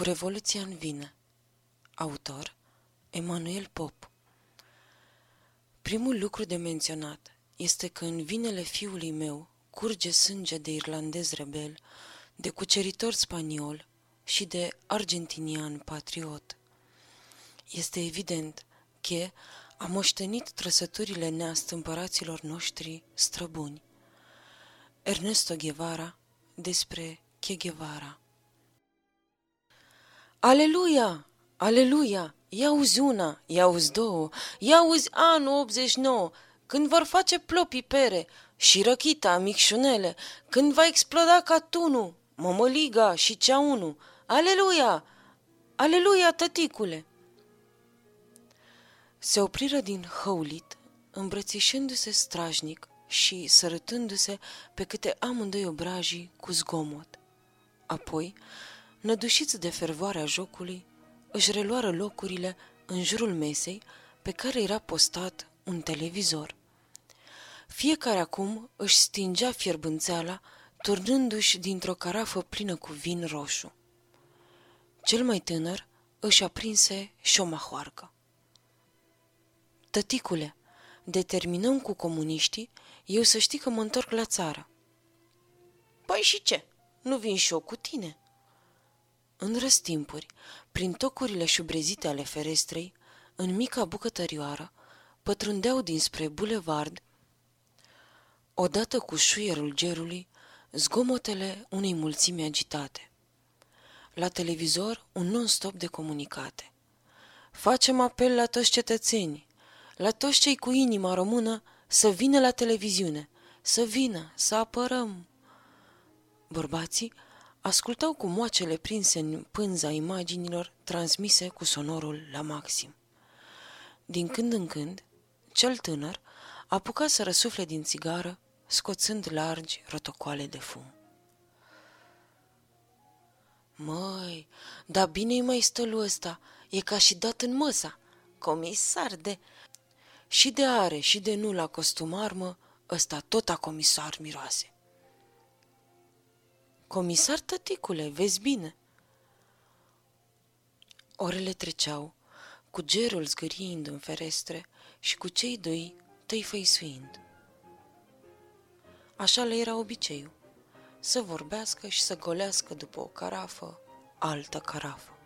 Cu revoluția în vine Autor Emanuel Pop Primul lucru de menționat este că în vinele fiului meu curge sânge de irlandez rebel, de cuceritor spaniol și de argentinian patriot. Este evident că a moștenit trăsăturile neastâmpăraților noștri străbuni. Ernesto Guevara despre Che Guevara Aleluia! Aleluia! Ia uzi una, ia uzi două, ia uzi anul 89, când vor face plopii pere și răchita, micșunele, când va exploda catunul, mămăliga și ceaunu. Aleluia! Aleluia, tăticule! Se opriră din hăulit, îmbrățișându-se strajnic și sărătându-se pe câte amândoi obrajii cu zgomot. Apoi, nădușiți de fervoarea jocului, își reluară locurile în jurul mesei pe care era postat un televizor. Fiecare acum își stingea fierbânțeala, turnându-și dintr-o carafă plină cu vin roșu. Cel mai tânăr își aprinse și o mahoarcă. Tăticule, determinăm cu comuniștii, eu să știi că mă întorc la țară. Păi și ce? Nu vin și eu cu tine? În răstimpuri, prin tocurile șubrezite ale ferestrei, în mica bucătărioară, pătrundeau dinspre bulevard, odată cu șuierul gerului, zgomotele unei mulțimi agitate. La televizor, un non-stop de comunicate. Facem apel la toți cetățenii, la toți cei cu inima română, să vină la televiziune, să vină, să apărăm. Bărbații ascultau cu moacele prinse în pânza imaginilor transmise cu sonorul la maxim. Din când în când, cel tânăr apuca să răsufle din țigară, scoțând largi rotocoale de fum. Măi, dar bine-i mai stălul ăsta, e ca și dat în măsa. Comisar de... Și de are și de nu la costumarmă, ăsta tot a comisar miroase. Comisar tăticule, vezi bine. Orele treceau, cu gerul zgâriind în ferestre și cu cei doi tăifăisuind. Așa le era obiceiul, să vorbească și să golească după o carafă, altă carafă.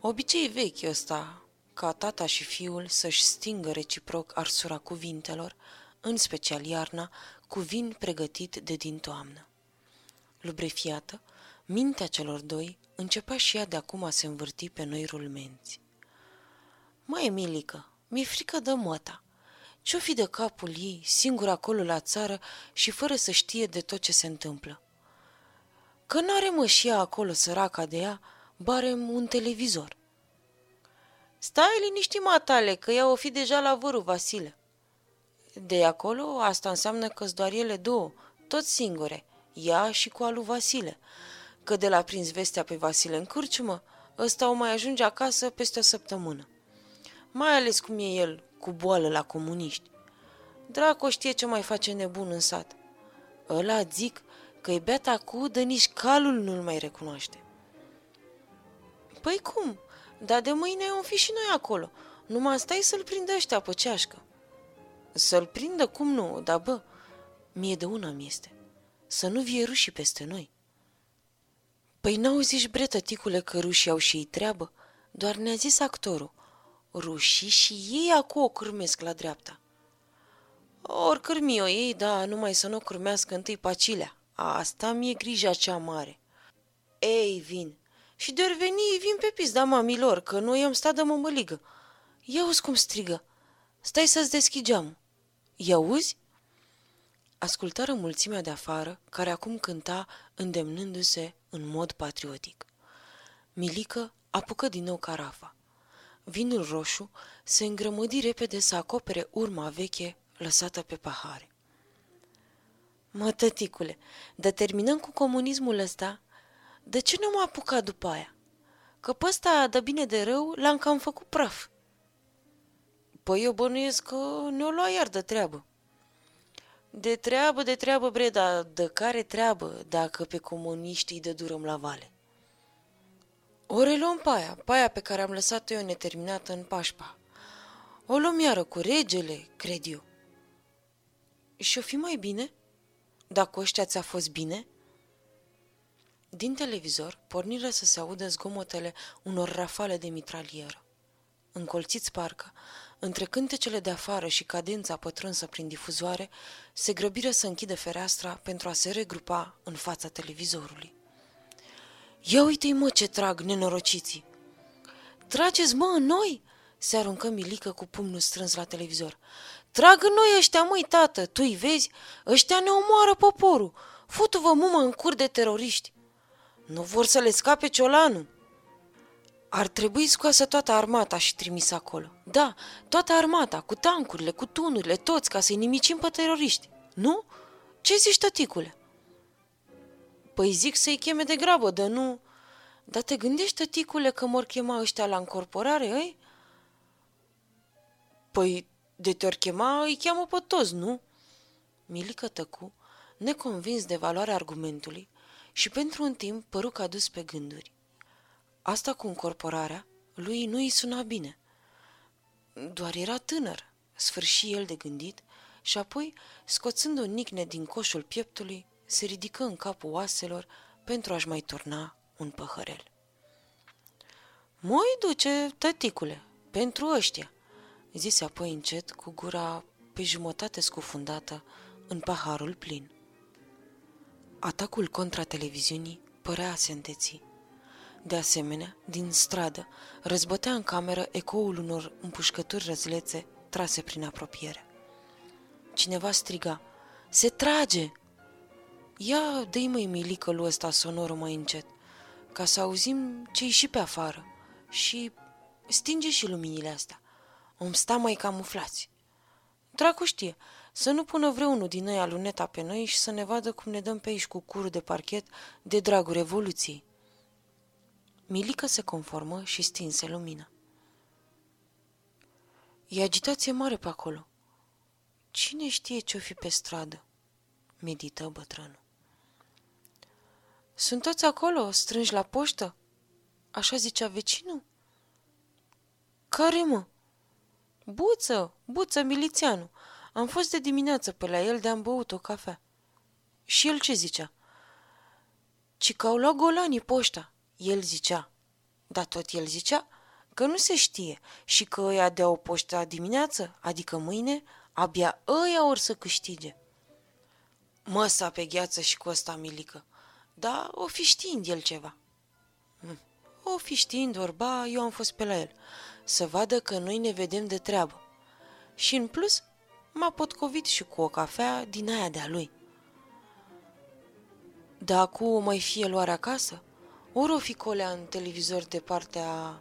Obicei vechi ăsta, ca tata și fiul să-și stingă reciproc arsura cuvintelor, în special iarna, cu vin pregătit de din toamnă. Lubrefiată, mintea celor doi începea și ea de acum a se învârti pe noi rulmenți. Mai Emilică, mi-e frică de măta. Ce-o fi de capul ei, singur acolo la țară și fără să știe de tot ce se întâmplă? Că n-are mă și ea acolo săraca de ea, barem un televizor. Stai liniștit, matale, că ea o fi deja la vărul, Vasile. De acolo, asta înseamnă că doar ele două, tot singure, ea și cu alu Vasile, că de la prins vestea pe Vasile în cârciumă, ăsta o mai ajunge acasă peste o săptămână. Mai ales cum e el, cu boală la comuniști. Draco știe ce mai face nebun în sat. Ăla zic că e beata cu de nici calul nu-l mai recunoaște. Păi cum? Dar de mâine om fi și noi acolo. Numai stai să-l prindă ăștia pe ceașcă. Să-l prindă cum nu, dar bă, mie de una mi este să nu vie rușii peste noi. Păi n-auziși, bre, tăticule, că rușii au și ei treabă? Doar ne-a zis actorul. Rușii și ei acum o cârmesc la dreapta. Ori cârmi o ei, da, numai să nu o cârmească întâi pacilea. Asta mi-e grija cea mare. Ei, vin. Și de veni, vin pe pizda mamilor, că noi am stat de mămăligă. Ia uzi cum strigă. Stai să-ți deschid geamul. Ia uzi? Ascultară mulțimea de afară, care acum cânta îndemnându-se în mod patriotic. Milică apucă din nou carafa. Vinul roșu se îngrămădi repede să acopere urma veche lăsată pe pahare. Mă, tăticule, de terminăm cu comunismul ăsta, de ce nu m-a apucat după aia? Că pe ăsta, de bine de rău, l-am cam făcut praf. Păi eu bănuiesc că ne-o lua iar de treabă. De treabă, de treabă, bre, dar de care treabă dacă pe comuniștii de durăm la vale? O reluăm paia, paia pe care am lăsat-o eu neterminată în pașpa. O luăm iară cu regele, cred eu. Și-o fi mai bine? Dacă ăștia ți-a fost bine? Din televizor porniră să se audă zgomotele unor rafale de mitralieră. Încolțiți parcă, între cântecele de afară și cadența pătrânsă prin difuzoare, se grăbiră să închidă fereastra pentru a se regrupa în fața televizorului. Ia uite-i mă ce trag, nenorociții! Trageți mă în noi! Se aruncă Milică cu pumnul strâns la televizor. Trag în noi ăștia, măi, tată, tu îi vezi? Ăștia ne omoară poporul. Futu-vă mumă în cur de teroriști. Nu vor să le scape ciolanul. Ar trebui scoasă toată armata și trimis acolo. Da, toată armata, cu tancurile, cu tunurile, toți, ca să-i nimicim pe teroriști. Nu? Ce zici, tăticule? Păi zic să-i cheme de grabă, dar nu... Dar te gândești, tăticule, că mor chema ăștia la încorporare, ei? Păi, de te-or chema, îi cheamă pe toți, nu? Milică tăcu, neconvins de valoarea argumentului, și pentru un timp păru că a dus pe gânduri. Asta cu încorporarea lui nu îi suna bine. Doar era tânăr, sfârși el de gândit și apoi, scoțând o nicne din coșul pieptului, se ridică în capul oaselor pentru a-și mai turna un păhărel. Moi duce, tăticule, pentru ăștia, zise apoi încet, cu gura pe jumătate scufundată în paharul plin. Atacul contra televiziunii părea a se înteți. De asemenea, din stradă, răzbătea în cameră ecoul unor împușcături răzlețe trase prin apropiere. Cineva striga, Se trage! Ia, dă-i măi milică lui ăsta sonorul mai încet, ca să auzim ce și pe afară și stinge și luminile astea. Om sta mai camuflați. Dracu știe, să nu pună vreunul din noi aluneta pe noi și să ne vadă cum ne dăm pe aici cu curul de parchet de dragul revoluției. Milică se conformă și stinse lumina. E agitație mare pe acolo. Cine știe ce-o fi pe stradă? Medită bătrânul. Sunt toți acolo, strânși la poștă? Așa zicea vecinul? Care, mă? Buță, buță milițianu. Am fost de dimineață pe la el de-am băut o cafea. Și el ce zicea? Ci că au luat golanii poșta. El zicea. Dar tot el zicea că nu se știe și că ăia de o poșta dimineață, adică mâine, abia ăia or să câștige. Măsa pe gheață și cu ăsta milică. Da, o fi știind el ceva. Hm. O fi știind, orba, eu am fost pe la el. Să vadă că noi ne vedem de treabă. Și în plus, m-a potcovit și cu o cafea din aia de-a lui. Da, cu mai fie luare acasă? Ori o fi colea în televizor de partea...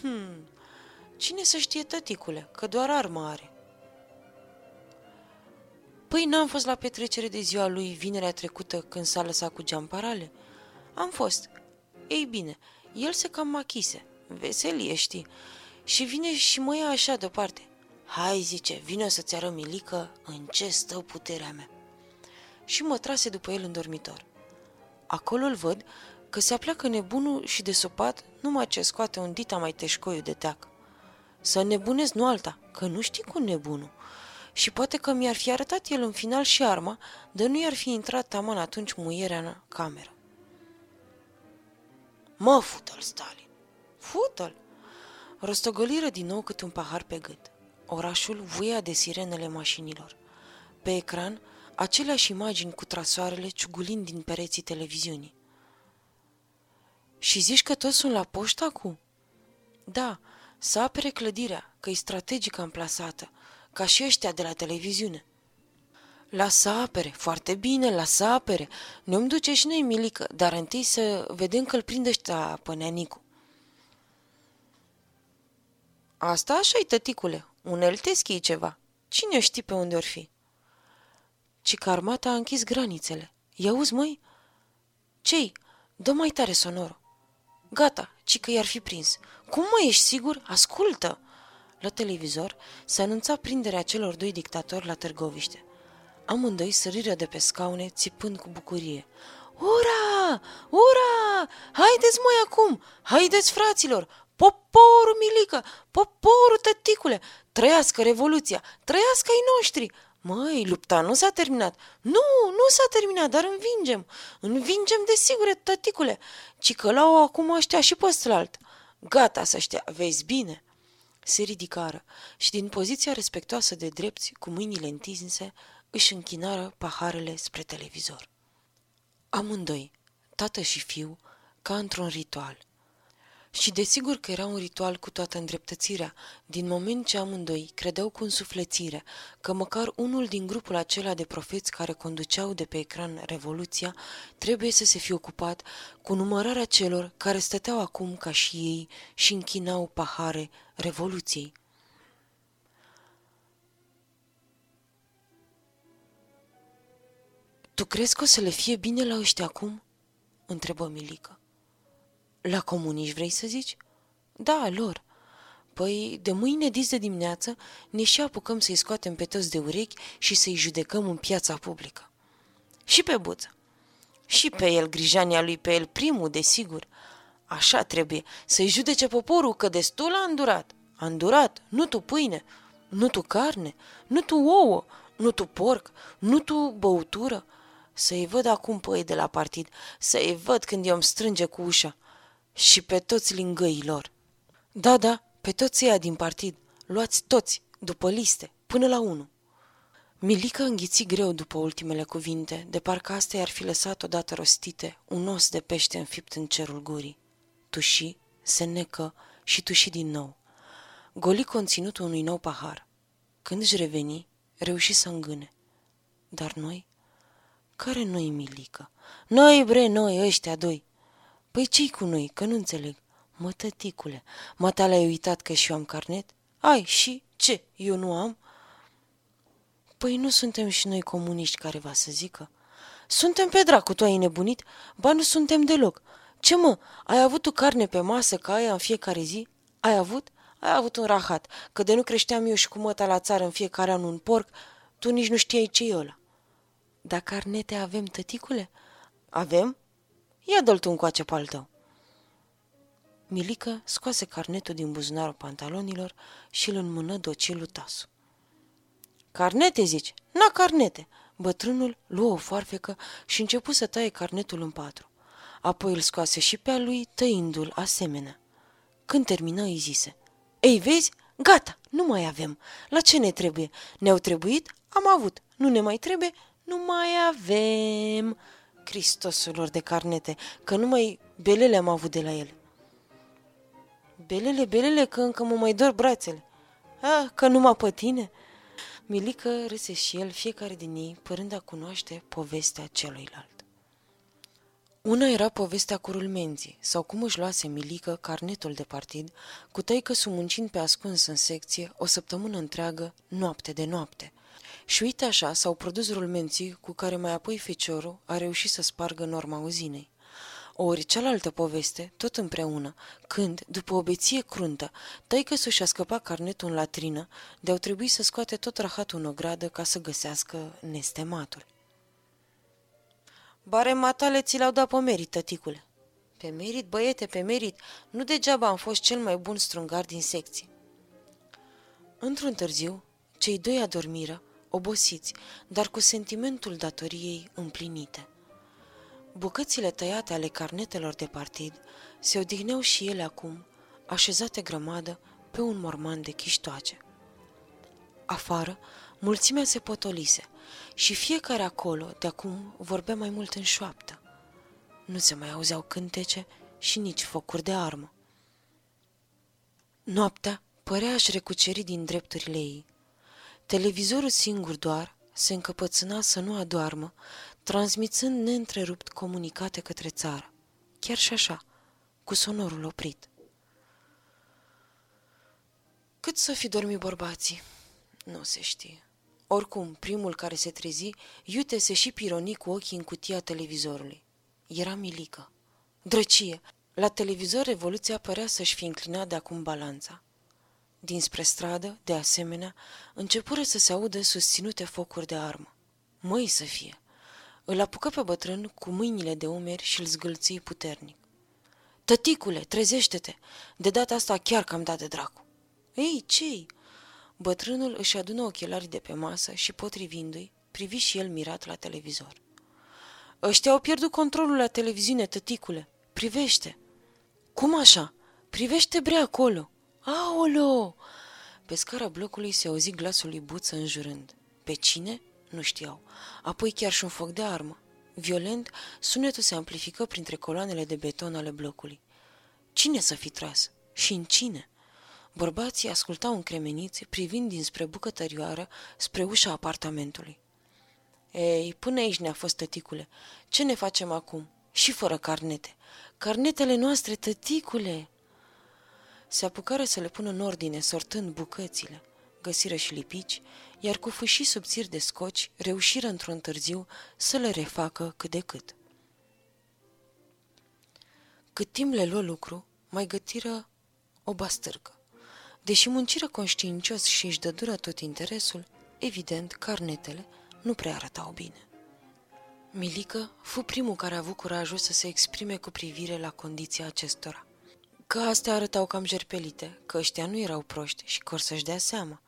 Hmm, cine să știe tăticule, că doar armă are. Păi n-am fost la petrecere de ziua lui vinerea trecută când s-a lăsat cu geamparale? Am fost. Ei bine, el se cam machise. Veselie, știi. Și vine și mă ia așa deoparte. Hai, zice, vine să-ți arăt, Milică, în ce stă puterea mea. Și mă trase după el în dormitor. Acolo îl văd că se apleacă nebunul și de sopat numai ce scoate un dita mai teșcoiu de teacă. Să nebunezi nu alta, că nu știi cu nebunul. Și poate că mi-ar fi arătat el în final și arma, dar nu i-ar fi intrat taman atunci muierea în cameră. Mă, fută-l, Stalin! Fută-l! Rostogoliră din nou cât un pahar pe gât. Orașul vuia de sirenele mașinilor. Pe ecran, aceleași imagini cu trasoarele ciugulind din pereții televiziunii. Și zici că toți sunt la poștă acum? Da, să apere clădirea, că e strategic amplasată, ca și ăștia de la televiziune. Lasă apere, foarte bine, lasă apere. Ne-om duce și noi, Milică, dar întâi să vedem că îl prinde ăștia pe neanicu. Asta așa-i, tăticule, unelteschi ceva. Cine știe pe unde or fi? Ci că armata a închis granițele. I-auzi, măi? Cei? Dă mai tare sonorul. Gata, ci că i-ar fi prins. Cum mai ești sigur? Ascultă! La televizor se anunța prinderea celor doi dictatori la Târgoviște. Amândoi săriră de pe scaune, țipând cu bucurie. Ura! Ura! Haideți, mai acum! Haideți, fraților! Poporul, Milică! Poporul, tăticule! Trăiască Revoluția! Trăiască ai noștri! Măi, lupta nu s-a terminat. Nu, nu s-a terminat, dar învingem. Învingem de sigur, tăticule. Ci că la acum ăștia și pe alt. Gata să știa, vezi bine. Se ridicară și din poziția respectoasă de drepți, cu mâinile întinse, își închinară paharele spre televizor. Amândoi, tată și fiu, ca într-un ritual – și desigur că era un ritual cu toată îndreptățirea, din moment ce amândoi credeau cu însuflețire că măcar unul din grupul acela de profeți care conduceau de pe ecran Revoluția trebuie să se fie ocupat cu numărarea celor care stăteau acum ca și ei și închinau pahare Revoluției. Tu crezi că o să le fie bine la ăștia acum?" întrebă Milica. La comuniști vrei să zici? Da, lor. Păi, de mâine dis de dimineață ne și apucăm să-i scoatem pe toți de urechi și să-i judecăm în piața publică. Și pe buță. Și pe el, grijania lui, pe el primul, desigur. Așa trebuie, să-i judece poporul că destul a îndurat. A îndurat, nu tu pâine, nu tu carne, nu tu ouă, nu tu porc, nu tu băutură. Să-i văd acum pe ei de la partid, să-i văd când i-om strânge cu ușa și pe toți lingăilor. Da, da, pe toți ăia din partid. Luați toți, după liste, până la unu. Milica înghiți greu după ultimele cuvinte, de parcă astea ar fi lăsat odată rostite un os de pește înfipt în cerul gurii. Tuși, se necă și tuși din nou. Goli conținutul unui nou pahar. Când își reveni, reuși să îngâne. Dar noi? Care noi, Milica? Noi, bre, noi, ăștia doi. Păi ce cu noi, că nu înțeleg. Mă, tăticule, mata l-ai uitat că și eu am carnet? Ai, și? Ce, eu nu am? Păi nu suntem și noi comuniști care va să zică? Suntem pe dracu, tu ai nebunit? Ba nu suntem deloc. Ce mă, ai avut tu carne pe masă ca aia în fiecare zi? Ai avut? Ai avut un rahat, că de nu creșteam eu și cu măta la țară în fiecare an un porc, tu nici nu știai ce e ăla. Dar carnete avem, tăticule? Avem? Ia dă-l tu încoace pe al tău. Milică scoase carnetul din buzunarul pantalonilor și îl înmână docil lui Tasu. Carnete, zici? Na, carnete! Bătrânul luă o foarfecă și începu să taie carnetul în patru. Apoi îl scoase și pe a lui, tăindu-l asemenea. Când termină, îi zise. Ei, vezi? Gata, nu mai avem. La ce ne trebuie? Ne-au trebuit? Am avut. Nu ne mai trebuie? Nu mai avem. Cristosulor de carnete, că numai belele am avut de la el. Belele, belele, că încă mă mai dor brațele. Ah, că numai pe tine? Milică râse și el fiecare din ei, părând a cunoaște povestea celuilalt. Una era povestea cu rulmenții, sau cum își luase Milică carnetul de partid, cu tăică sumuncind pe ascuns în secție o săptămână întreagă, noapte de noapte – și uite așa s-au produs rulmenții cu care mai apoi feciorul a reușit să spargă norma uzinei. Ori cealaltă poveste, tot împreună, când, după o beție cruntă, taică și-a scăpat carnetul în latrină, de-au trebuit să scoate tot rahatul în ogradă ca să găsească nestematul. Bare matale ți l-au dat pe merit, tăticule. Pe merit, băiete, pe merit. Nu degeaba am fost cel mai bun strungar din secție. Într-un târziu, cei doi adormiră, obosiți, dar cu sentimentul datoriei împlinite. Bucățile tăiate ale carnetelor de partid se odihneau și ele acum, așezate grămadă pe un morman de chiștoace. Afară, mulțimea se potolise și fiecare acolo, de acum, vorbea mai mult în șoaptă. Nu se mai auzeau cântece și nici focuri de armă. Noaptea păreaș aș recuceri din drepturile ei. Televizorul singur doar se încăpățâna să nu adoarmă, transmițând neîntrerupt comunicate către țară. Chiar și așa, cu sonorul oprit. Cât să fi dormit bărbații? Nu se știe. Oricum, primul care se trezi, iute se și pironi cu ochii în cutia televizorului. Era Milică. Drăcie! La televizor Revoluția părea să-și fi înclinat de acum balanța. Dinspre stradă, de asemenea, începură să se audă susținute focuri de armă. Măi să fie! Îl apucă pe bătrân cu mâinile de umeri și îl zgâlții puternic. Tăticule, trezește-te! De data asta chiar că am dat de dracu. Ei, ce Bătrânul își adună ochelarii de pe masă și, potrivindu-i, privi și el mirat la televizor. Ăștia au pierdut controlul la televiziune, tăticule. Privește! Cum așa? Privește bre acolo! Aolo! Pe scara blocului se auzi glasul lui Buță înjurând. Pe cine? Nu știau. Apoi chiar și un foc de armă. Violent, sunetul se amplifică printre coloanele de beton ale blocului. Cine să fi tras? Și în cine? Bărbații ascultau încremeniți, privind dinspre bucătărioară spre ușa apartamentului. Ei, până aici ne-a fost tăticule. Ce ne facem acum? Și fără carnete. Carnetele noastre, tăticule! Se apucară să le pună în ordine, sortând bucățile. Găsiră și lipici, iar cu fâșii subțiri de scoci, reușiră într-un târziu să le refacă cât de cât. Cât timp le luă lucru, mai gătiră o bastârcă. Deși munciră conștiincios și își dădură tot interesul, evident, carnetele nu prea arătau bine. Milică fu primul care a avut curajul să se exprime cu privire la condiția acestora. Că astea arătau cam jerpelite, că ăștia nu erau proști și că să-și dea seama.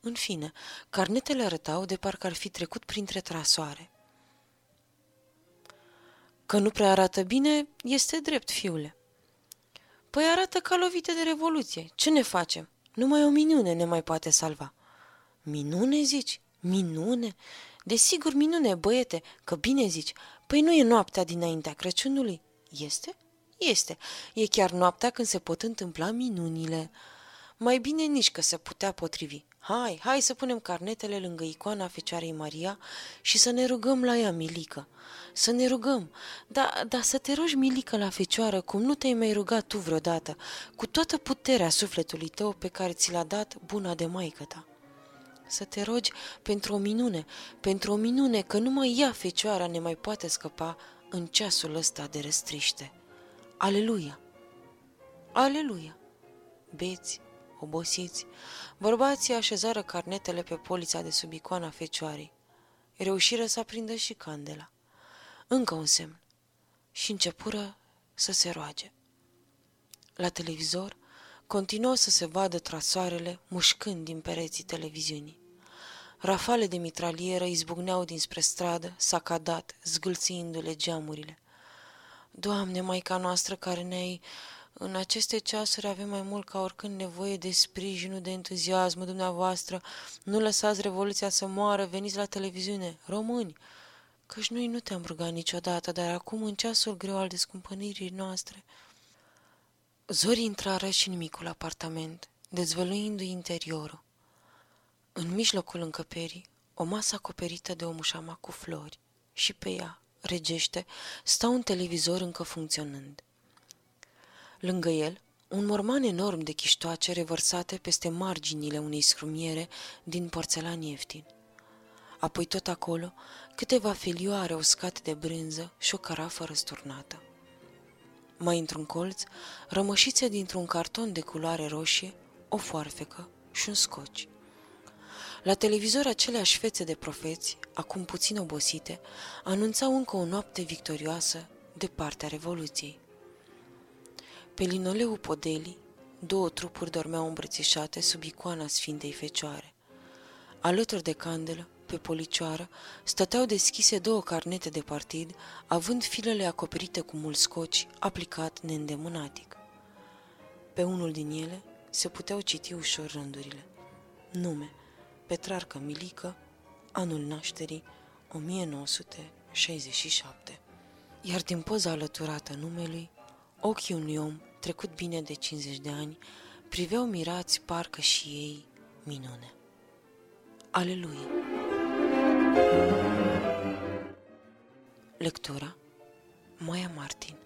În fine, carnetele arătau de parcă ar fi trecut printre trasoare. Că nu prea arată bine, este drept, fiule. Păi arată ca lovite de revoluție. Ce ne facem? Numai o minune ne mai poate salva. Minune, zici? Minune? Desigur, minune, băiete, că bine zici. Păi nu e noaptea dinaintea Crăciunului? Este? Este. E chiar noaptea când se pot întâmpla minunile. Mai bine nici că se putea potrivi. Hai, hai să punem carnetele lângă icoana Fecioarei Maria și să ne rugăm la ea, Milică. Să ne rugăm. Da, da să te rogi, Milică, la Fecioară, cum nu te-ai mai rugat tu vreodată, cu toată puterea sufletului tău pe care ți l-a dat buna de maică ta. Să te rogi pentru o minune, pentru o minune, că numai ea, Fecioara, ne mai poate scăpa în ceasul ăsta de răstriște. Aleluia! Aleluia! Beți, obosiți, bărbații așezară carnetele pe polița de sub icoana fecioarei. Reușiră să aprindă și candela. Încă un semn. Și începură să se roage. La televizor continuă să se vadă trasoarele mușcând din pereții televiziunii. Rafale de mitralieră izbucneau dinspre stradă, sacadat, zgâlțiindu-le geamurile. Doamne, Maica noastră care ne-ai... În aceste ceasuri avem mai mult ca oricând nevoie de sprijinul, de entuziasmul dumneavoastră. Nu lăsați revoluția să moară, veniți la televiziune, români. Căci noi nu te-am rugat niciodată, dar acum, în ceasul greu al descumpănirii noastre... Zori intrară și în micul apartament, dezvăluindu-i interiorul. În mijlocul încăperii, o masă acoperită de o mușama cu flori și pe ea, regește, sta un televizor încă funcționând. Lângă el, un morman enorm de chiștoace revărsate peste marginile unei scrumiere din porțelan ieftin. Apoi tot acolo, câteva felioare uscate de brânză și o carafă răsturnată. Mai într-un colț, rămășițe dintr-un carton de culoare roșie, o foarfecă și un scoci. La televizor aceleași fețe de profeți, acum puțin obosite, anunțau încă o noapte victorioasă de partea Revoluției. Pe linoleul podelii, două trupuri dormeau îmbrățișate sub icoana Sfintei Fecioare. Alături de candelă, pe policioară, stăteau deschise două carnete de partid, având filele acoperite cu mult scoci, aplicat neîndemânatic. Pe unul din ele se puteau citi ușor rândurile. Nume, Petrarcă Milică, anul nașterii 1967. Iar din poza alăturată numelui, ochii unui om trecut bine de 50 de ani priveau mirați parcă și ei minune. Aleluia! Lectura Maia Martin